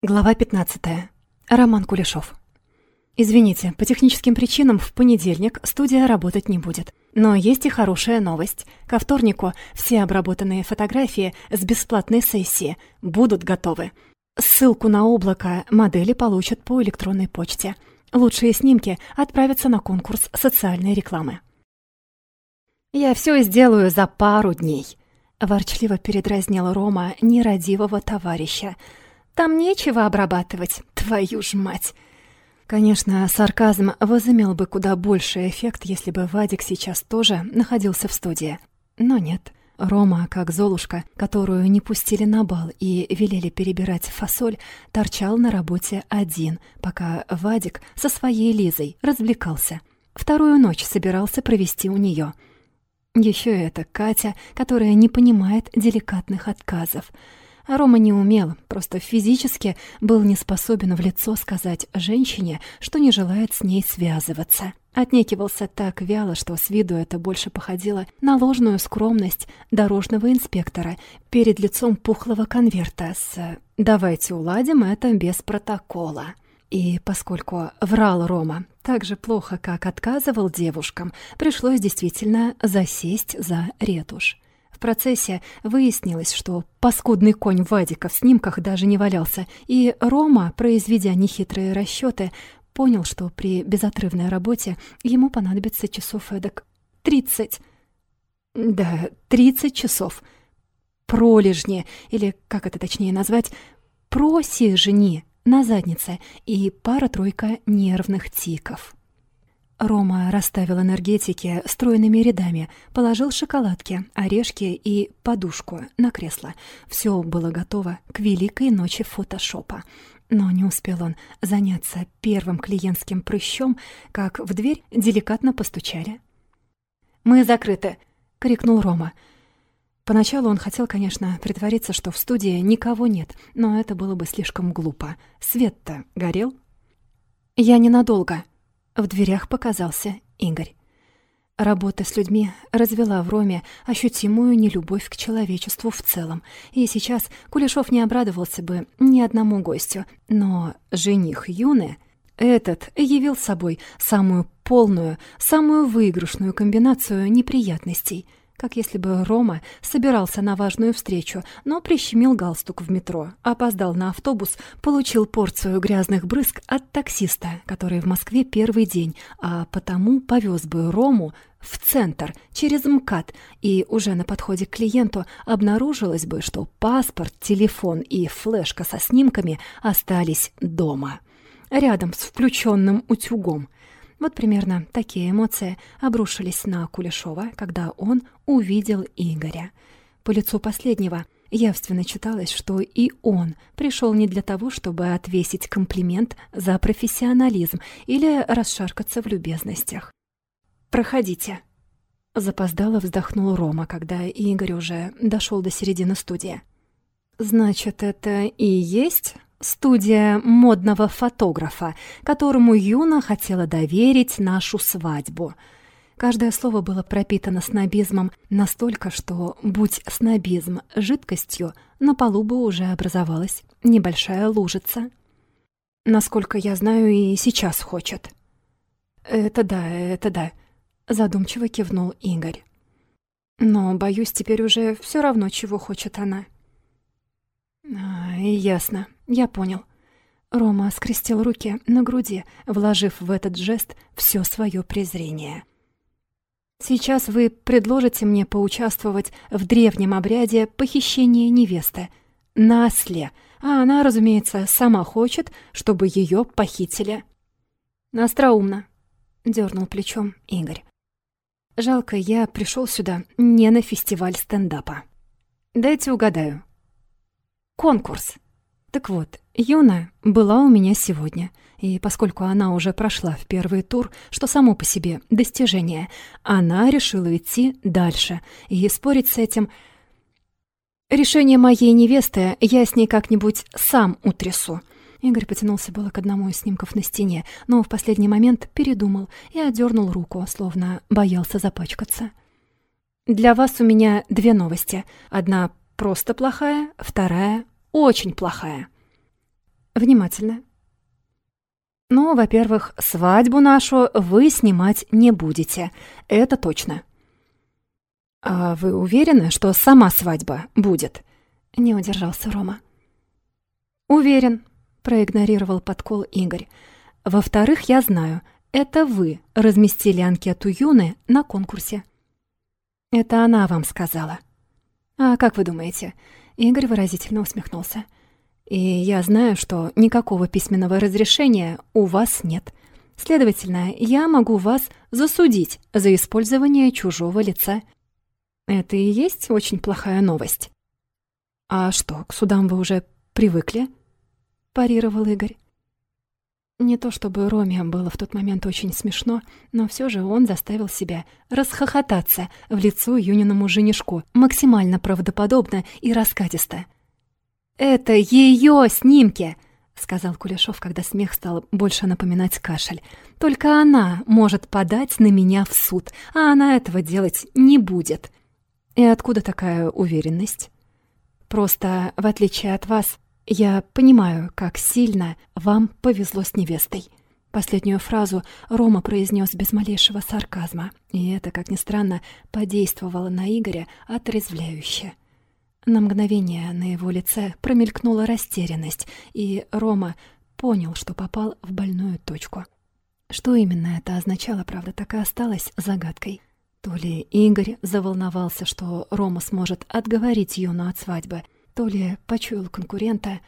Глава 15. Роман Кулешов. Извините, по техническим причинам в понедельник студия работать не будет. Но есть и хорошая новость. Ко вторнику все обработанные фотографии с бесплатной сессии будут готовы. Ссылку на облако модели получат по электронной почте. Лучшие снимки отправятся на конкурс социальной рекламы. «Я все сделаю за пару дней», — ворчливо передразнил Рома нерадивого товарища — там нечего обрабатывать, твою ж мать!» Конечно, сарказм возымел бы куда больший эффект, если бы Вадик сейчас тоже находился в студии. Но нет. Рома, как Золушка, которую не пустили на бал и велели перебирать фасоль, торчал на работе один, пока Вадик со своей Лизой развлекался. Вторую ночь собирался провести у нее. Еще это Катя, которая не понимает деликатных отказов — Рома не умел, просто физически был не способен в лицо сказать женщине, что не желает с ней связываться. Отнекивался так вяло, что с виду это больше походило на ложную скромность дорожного инспектора перед лицом пухлого конверта с «давайте уладим это без протокола». И поскольку врал Рома так же плохо, как отказывал девушкам, пришлось действительно засесть за ретушь. В процессе выяснилось, что паскудный конь Вадика в снимках даже не валялся, и Рома, произведя нехитрые расчеты, понял, что при безотрывной работе ему понадобится часов эдак тридцать. Да, тридцать часов. Пролежни, или, как это точнее назвать, просижни на заднице и пара-тройка нервных тиков. Рома расставил энергетики стройными рядами, положил шоколадки, орешки и подушку на кресло. Все было готово к великой ночи фотошопа. Но не успел он заняться первым клиентским прыщом, как в дверь деликатно постучали. «Мы закрыты!» — крикнул Рома. Поначалу он хотел, конечно, притвориться, что в студии никого нет, но это было бы слишком глупо. Свет-то горел. «Я ненадолго», в дверях показался Игорь. Работа с людьми развела в Роме ощутимую нелюбовь к человечеству в целом, и сейчас Кулешов не обрадовался бы ни одному гостю, но жених Юны, этот явил собой самую полную, самую выигрышную комбинацию неприятностей — как если бы Рома собирался на важную встречу, но прищемил галстук в метро, опоздал на автобус, получил порцию грязных брызг от таксиста, который в Москве первый день, а потому повез бы Рому в центр через МКАД, и уже на подходе к клиенту обнаружилось бы, что паспорт, телефон и флешка со снимками остались дома, рядом с включенным утюгом. Вот примерно такие эмоции обрушились на Кулешова, когда он увидел Игоря. По лицу последнего явственно читалось, что и он пришел не для того, чтобы отвесить комплимент за профессионализм или расшаркаться в любезностях. «Проходите», — запоздало вздохнул Рома, когда Игорь уже дошел до середины студии. «Значит, это и есть Студия модного фотографа, которому Юна хотела доверить нашу свадьбу. Каждое слово было пропитано снобизмом настолько, что, будь снобизм жидкостью, на полу бы уже образовалась небольшая лужица. Насколько я знаю, и сейчас хочет. «Это да, это да», — задумчиво кивнул Игорь. «Но, боюсь, теперь уже все равно, чего хочет она». «А, ясно, я понял». Рома скрестил руки на груди, вложив в этот жест все свое презрение. «Сейчас вы предложите мне поучаствовать в древнем обряде похищения невесты, Насле, а она, разумеется, сама хочет, чтобы ее похитили». «Остроумно», — дернул плечом Игорь. «Жалко, я пришел сюда не на фестиваль стендапа. Дайте угадаю, Конкурс. Так вот, Юна была у меня сегодня, и поскольку она уже прошла в первый тур, что само по себе достижение, она решила идти дальше, и спорить с этим... Решение моей невесты я с ней как-нибудь сам утрясу. Игорь потянулся было к одному из снимков на стене, но в последний момент передумал и отдернул руку, словно боялся запачкаться. «Для вас у меня две новости. Одна просто плохая, вторая очень плохая. Внимательно. Ну, во-первых, свадьбу нашу вы снимать не будете. Это точно. А вы уверены, что сама свадьба будет? Не удержался Рома. Уверен, проигнорировал подкол Игорь. Во-вторых, я знаю, это вы разместили анкету Юны на конкурсе. Это она вам сказала. А как вы думаете? Игорь выразительно усмехнулся. И я знаю, что никакого письменного разрешения у вас нет. Следовательно, я могу вас засудить за использование чужого лица. Это и есть очень плохая новость. А что, к судам вы уже привыкли? парировал Игорь. Не то чтобы Роме было в тот момент очень смешно, но все же он заставил себя расхохотаться в лицо Юниному женишку максимально правдоподобно и раскатисто. «Это ее снимки!» — сказал Кулешов, когда смех стал больше напоминать кашель. «Только она может подать на меня в суд, а она этого делать не будет». «И откуда такая уверенность?» «Просто, в отличие от вас, я понимаю, как сильно вам повезло с невестой. Последнюю фразу Рома произнес без малейшего сарказма, и это, как ни странно, подействовало на Игоря отрезвляюще. На мгновение на его лице промелькнула растерянность, и Рома понял, что попал в больную точку. Что именно это означало, правда, так и осталось загадкой. То ли Игорь заволновался, что Рома сможет отговорить Юну от свадьбы — то ли почуял конкурента.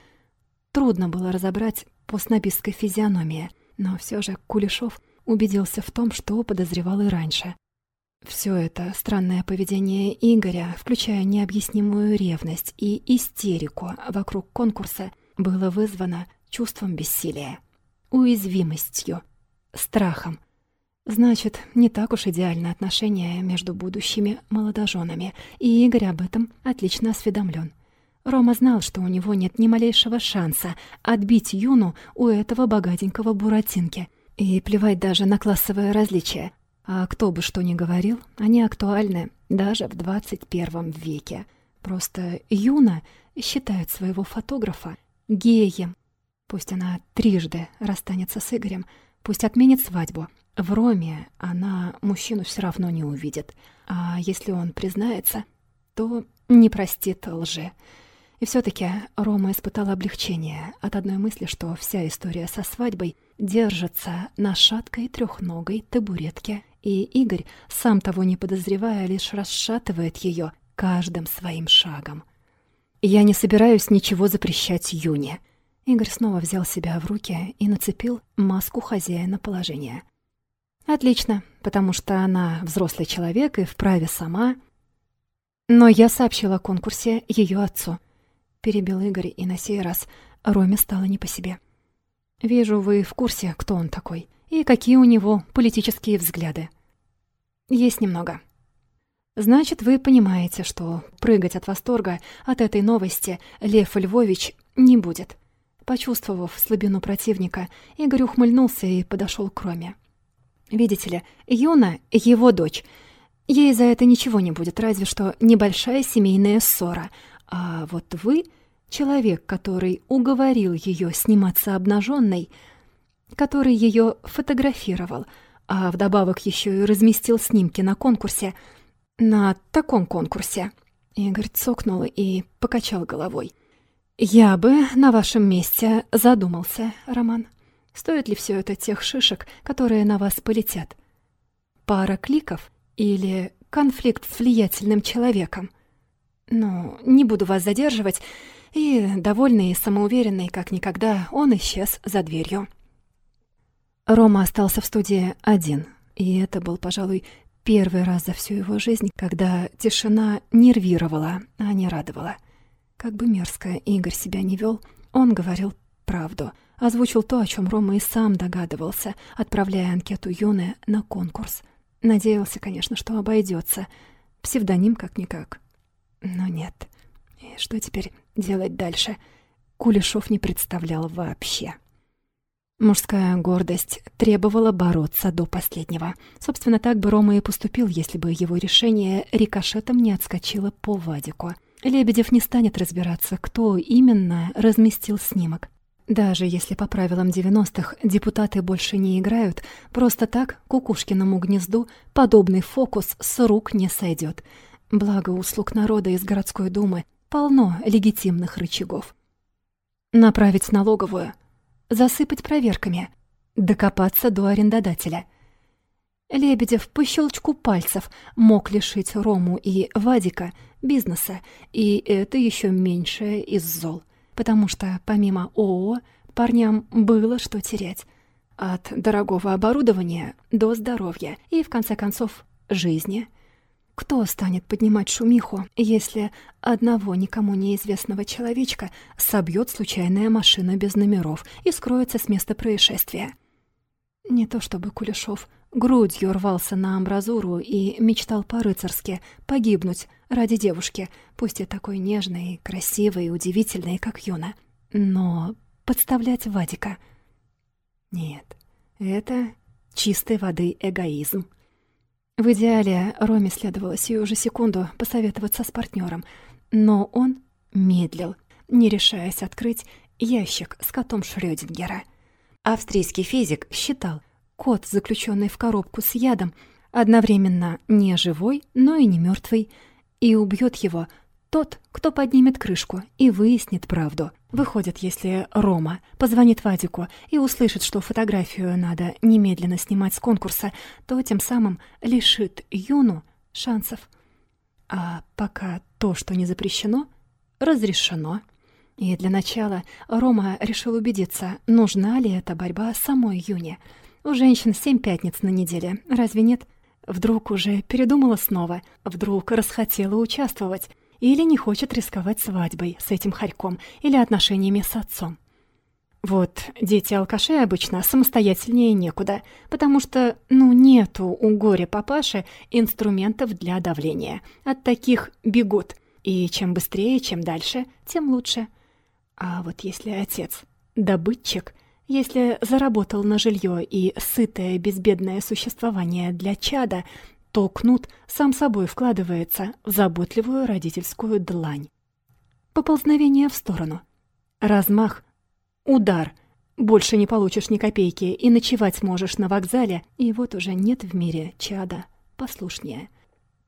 Трудно было разобрать по снобистской физиономии, но все же Кулешов убедился в том, что подозревал и раньше. Все это странное поведение Игоря, включая необъяснимую ревность и истерику вокруг конкурса, было вызвано чувством бессилия, уязвимостью, страхом. Значит, не так уж идеально отношения между будущими молодоженами, и Игорь об этом отлично осведомлен. Рома знал, что у него нет ни малейшего шанса отбить Юну у этого богатенького Буратинки. И плевать даже на классовое различие. А кто бы что ни говорил, они актуальны даже в 21 веке. Просто Юна считает своего фотографа геем. Пусть она трижды расстанется с Игорем, пусть отменит свадьбу. В Роме она мужчину все равно не увидит. А если он признается, то не простит лжи. И все таки Рома испытал облегчение от одной мысли, что вся история со свадьбой держится на шаткой трехногой табуретке, и Игорь, сам того не подозревая, лишь расшатывает ее каждым своим шагом. «Я не собираюсь ничего запрещать Юне». Игорь снова взял себя в руки и нацепил маску хозяина положения. «Отлично, потому что она взрослый человек и вправе сама...» Но я сообщила о конкурсе ее отцу — перебил Игорь, и на сей раз Роме стало не по себе. «Вижу, вы в курсе, кто он такой, и какие у него политические взгляды». «Есть немного». «Значит, вы понимаете, что прыгать от восторга от этой новости Лев Львович не будет». Почувствовав слабину противника, Игорь ухмыльнулся и подошел к Роме. «Видите ли, Юна — его дочь. Ей за это ничего не будет, разве что небольшая семейная ссора, а вот вы — человек, который уговорил ее сниматься обнаженной, который ее фотографировал, а вдобавок еще и разместил снимки на конкурсе. На таком конкурсе. Игорь цокнул и покачал головой. «Я бы на вашем месте задумался, Роман. Стоит ли все это тех шишек, которые на вас полетят? Пара кликов или конфликт с влиятельным человеком?» «Ну, не буду вас задерживать». И, довольный и самоуверенный, как никогда, он исчез за дверью. Рома остался в студии один, и это был, пожалуй, первый раз за всю его жизнь, когда тишина нервировала, а не радовала. Как бы мерзко Игорь себя не вел, он говорил правду, озвучил то, о чем Рома и сам догадывался, отправляя анкету Юны на конкурс. Надеялся, конечно, что обойдется. Псевдоним как-никак. Но нет. И что теперь делать дальше? Кулешов не представлял вообще. Мужская гордость требовала бороться до последнего. Собственно, так бы Рома и поступил, если бы его решение рикошетом не отскочило по Вадику. Лебедев не станет разбираться, кто именно разместил снимок. Даже если по правилам 90-х депутаты больше не играют, просто так кукушкиному гнезду подобный фокус с рук не сойдет. Благо услуг народа из городской думы полно легитимных рычагов. Направить налоговую, засыпать проверками, докопаться до арендодателя. Лебедев по щелчку пальцев мог лишить Рому и Вадика бизнеса, и это еще меньшее из зол, потому что помимо ООО парням было что терять. От дорогого оборудования до здоровья и, в конце концов, жизни – кто станет поднимать шумиху, если одного никому неизвестного человечка собьет случайная машина без номеров и скроется с места происшествия? Не то чтобы Кулешов грудью рвался на амбразуру и мечтал по-рыцарски погибнуть ради девушки, пусть и такой нежной, красивой и удивительной, как Юна. Но подставлять Вадика... Нет, это чистой воды эгоизм. В идеале Роме следовало сию же секунду посоветоваться с партнером, но он медлил, не решаясь открыть ящик с котом Шрёдингера. Австрийский физик считал, кот, заключенный в коробку с ядом, одновременно не живой, но и не мертвый, и убьет его тот, кто поднимет крышку и выяснит правду. Выходит, если Рома позвонит Вадику и услышит, что фотографию надо немедленно снимать с конкурса, то тем самым лишит Юну шансов. А пока то, что не запрещено, разрешено. И для начала Рома решил убедиться, нужна ли эта борьба самой Юне. У женщин семь пятниц на неделе, разве нет? Вдруг уже передумала снова, вдруг расхотела участвовать или не хочет рисковать свадьбой с этим хорьком или отношениями с отцом. Вот дети алкашей обычно самостоятельнее некуда, потому что, ну, нету у горя-папаши инструментов для давления. От таких бегут. И чем быстрее, чем дальше, тем лучше. А вот если отец — добытчик, если заработал на жилье и сытое безбедное существование для чада, то кнут сам собой вкладывается в заботливую родительскую длань. Поползновение в сторону. Размах. Удар. Больше не получишь ни копейки и ночевать можешь на вокзале, и вот уже нет в мире чада послушнее.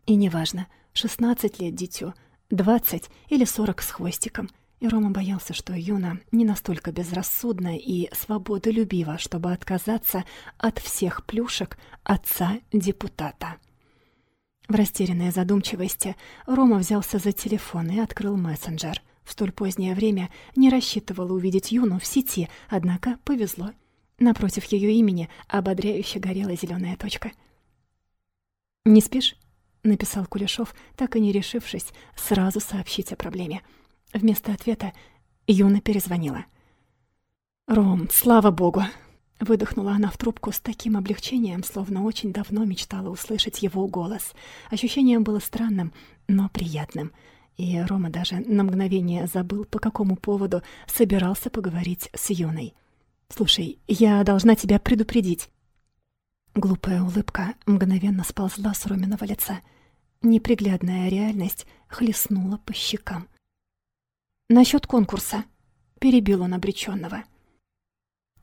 И неважно, 16 лет дитю, 20 или 40 с хвостиком. И Рома боялся, что Юна не настолько безрассудна и свободолюбива, чтобы отказаться от всех плюшек отца-депутата. В растерянной задумчивости Рома взялся за телефон и открыл мессенджер. В столь позднее время не рассчитывал увидеть Юну в сети, однако повезло. Напротив ее имени ободряюще горела зеленая точка. «Не спишь?» — написал Кулешов, так и не решившись сразу сообщить о проблеме. Вместо ответа Юна перезвонила. «Ром, слава богу!» Выдохнула она в трубку с таким облегчением, словно очень давно мечтала услышать его голос. Ощущение было странным, но приятным. И Рома даже на мгновение забыл, по какому поводу собирался поговорить с Юной. «Слушай, я должна тебя предупредить». Глупая улыбка мгновенно сползла с Роминого лица. Неприглядная реальность хлестнула по щекам. «Насчёт конкурса», — перебил он обречённого.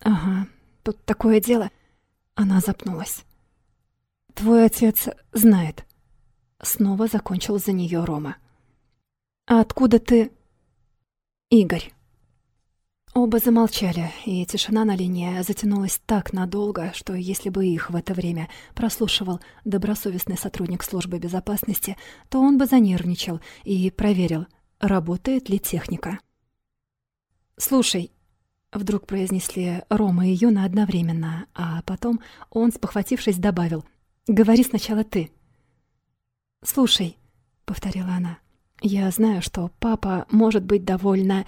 «Ага, тут такое дело...» Она запнулась. «Твой отец знает». Снова закончил за нее Рома. «А откуда ты...» «Игорь». Оба замолчали, и тишина на линии затянулась так надолго, что если бы их в это время прослушивал добросовестный сотрудник службы безопасности, то он бы занервничал и проверил, работает ли техника. «Слушай, Вдруг произнесли Рома и Юна одновременно, а потом он, спохватившись, добавил «Говори сначала ты». «Слушай», — повторила она, — «я знаю, что папа может быть довольно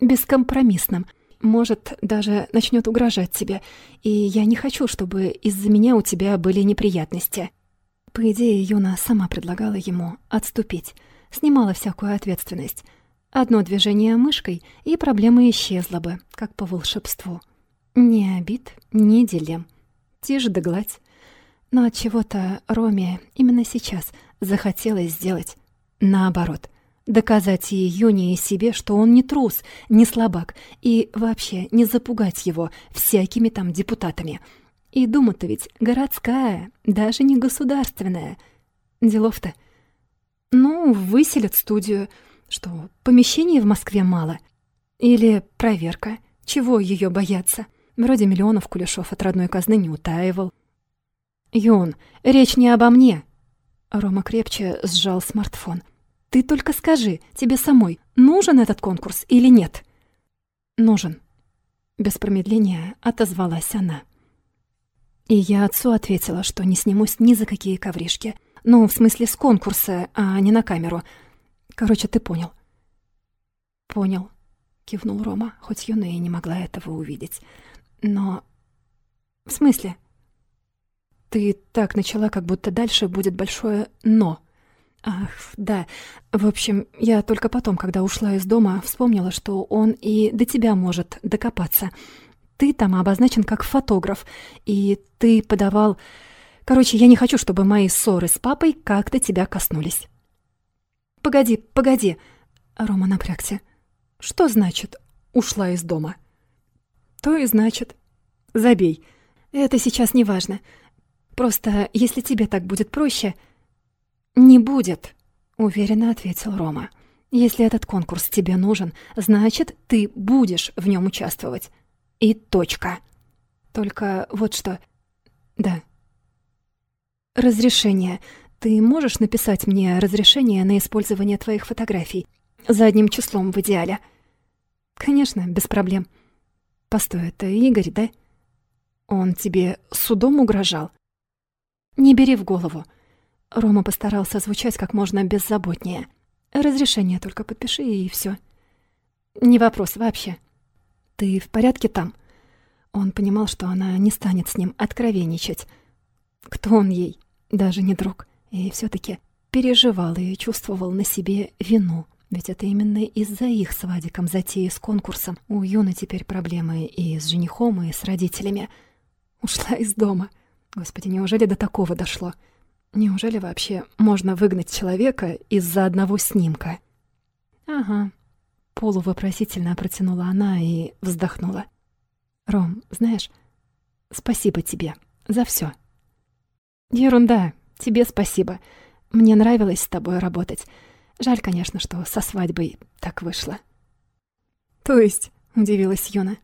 бескомпромиссным, может, даже начнет угрожать тебе, и я не хочу, чтобы из-за меня у тебя были неприятности». По идее, Юна сама предлагала ему отступить, снимала всякую ответственность — Одно движение мышкой, и проблема исчезла бы, как по волшебству. Ни обид, ни дилемм. Тишь да гладь. Но от чего то Роме именно сейчас захотелось сделать наоборот. Доказать ей Юне и себе, что он не трус, не слабак, и вообще не запугать его всякими там депутатами. И дума-то ведь городская, даже не государственная. Делов-то. Ну, выселят студию. Что, помещений в Москве мало? Или проверка? Чего ее бояться? Вроде миллионов кулешов от родной казны не утаивал. «Юн, речь не обо мне!» Рома крепче сжал смартфон. «Ты только скажи, тебе самой, нужен этот конкурс или нет?» «Нужен», — без промедления отозвалась она. И я отцу ответила, что не снимусь ни за какие ковришки. Ну, в смысле, с конкурса, а не на камеру. Короче, ты понял. «Понял», — кивнул Рома, хоть Юна не могла этого увидеть. «Но...» «В смысле?» Ты так начала, как будто дальше будет большое «но». Ах, да. В общем, я только потом, когда ушла из дома, вспомнила, что он и до тебя может докопаться. Ты там обозначен как фотограф, и ты подавал... Короче, я не хочу, чтобы мои ссоры с папой как-то тебя коснулись. Погоди, погоди. Рома напрягся. Что значит «ушла из дома»? То и значит. Забей. Это сейчас не важно. Просто, если тебе так будет проще...» «Не будет», — уверенно ответил Рома. «Если этот конкурс тебе нужен, значит, ты будешь в нем участвовать. И точка. Только вот что... Да. Разрешение. Ты можешь написать мне разрешение на использование твоих фотографий? Задним числом в идеале». «Конечно, без проблем». «Постой, это Игорь, да?» «Он тебе судом угрожал?» «Не бери в голову». Рома постарался звучать как можно беззаботнее. «Разрешение только подпиши, и все. «Не вопрос вообще». «Ты в порядке там?» Он понимал, что она не станет с ним откровенничать. Кто он ей? Даже не друг. И все таки переживал и чувствовал на себе вину. Ведь это именно из-за их с Вадиком затеи с конкурсом. У Юны теперь проблемы и с женихом, и с родителями. Ушла из дома. Господи, неужели до такого дошло? Неужели вообще можно выгнать человека из-за одного снимка? Ага. Полувопросительно протянула она и вздохнула. Ром, знаешь, спасибо тебе за все. Ерунда, тебе спасибо. Мне нравилось с тобой работать. Жаль, конечно, что со свадьбой так вышло. То есть, удивилась Юна.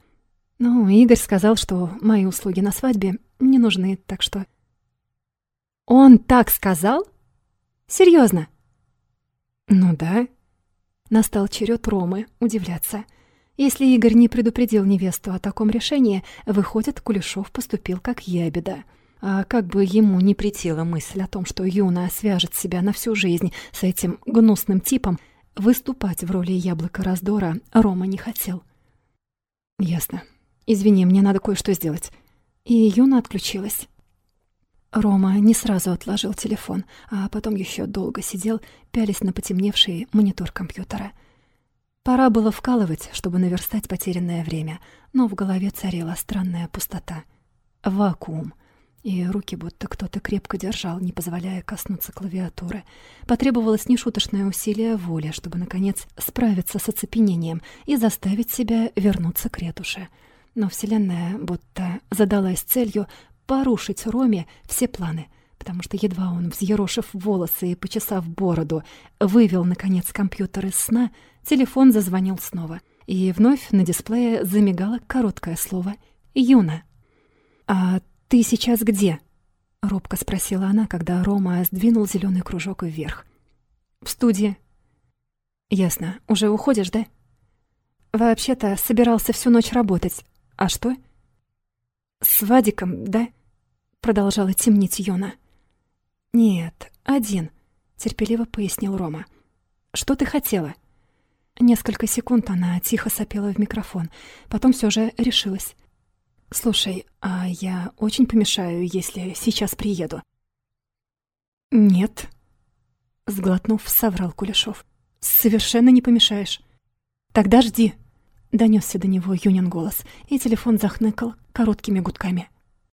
Ну, Игорь сказал, что мои услуги на свадьбе не нужны, так что... Он так сказал? Серьезно? Ну да. Настал черед Ромы удивляться. Если Игорь не предупредил невесту о таком решении, выходит, Кулешов поступил как ябеда. А как бы ему не претила мысль о том, что Юна свяжет себя на всю жизнь с этим гнусным типом, выступать в роли яблока раздора Рома не хотел. «Ясно», «Извини, мне надо кое-что сделать». И Юна отключилась. Рома не сразу отложил телефон, а потом еще долго сидел, пялись на потемневший монитор компьютера. Пора было вкалывать, чтобы наверстать потерянное время, но в голове царила странная пустота. Вакуум. И руки будто кто-то крепко держал, не позволяя коснуться клавиатуры. Потребовалось нешуточное усилие воли, чтобы, наконец, справиться с оцепенением и заставить себя вернуться к ретуше — но Вселенная будто задалась целью порушить Роме все планы, потому что едва он, взъерошив волосы и почесав бороду, вывел, наконец, компьютер из сна, телефон зазвонил снова. И вновь на дисплее замигало короткое слово «Юна». «А ты сейчас где?» — робко спросила она, когда Рома сдвинул зеленый кружок вверх. «В студии». «Ясно. Уже уходишь, да?» «Вообще-то собирался всю ночь работать, «А что?» «С Вадиком, да?» — продолжала темнить Йона. «Нет, один», — терпеливо пояснил Рома. «Что ты хотела?» Несколько секунд она тихо сопела в микрофон, потом все же решилась. «Слушай, а я очень помешаю, если сейчас приеду?» «Нет», — сглотнув, соврал Кулешов. «Совершенно не помешаешь. Тогда жди». Донесся до него Юнин голос, и телефон захныкал короткими гудками.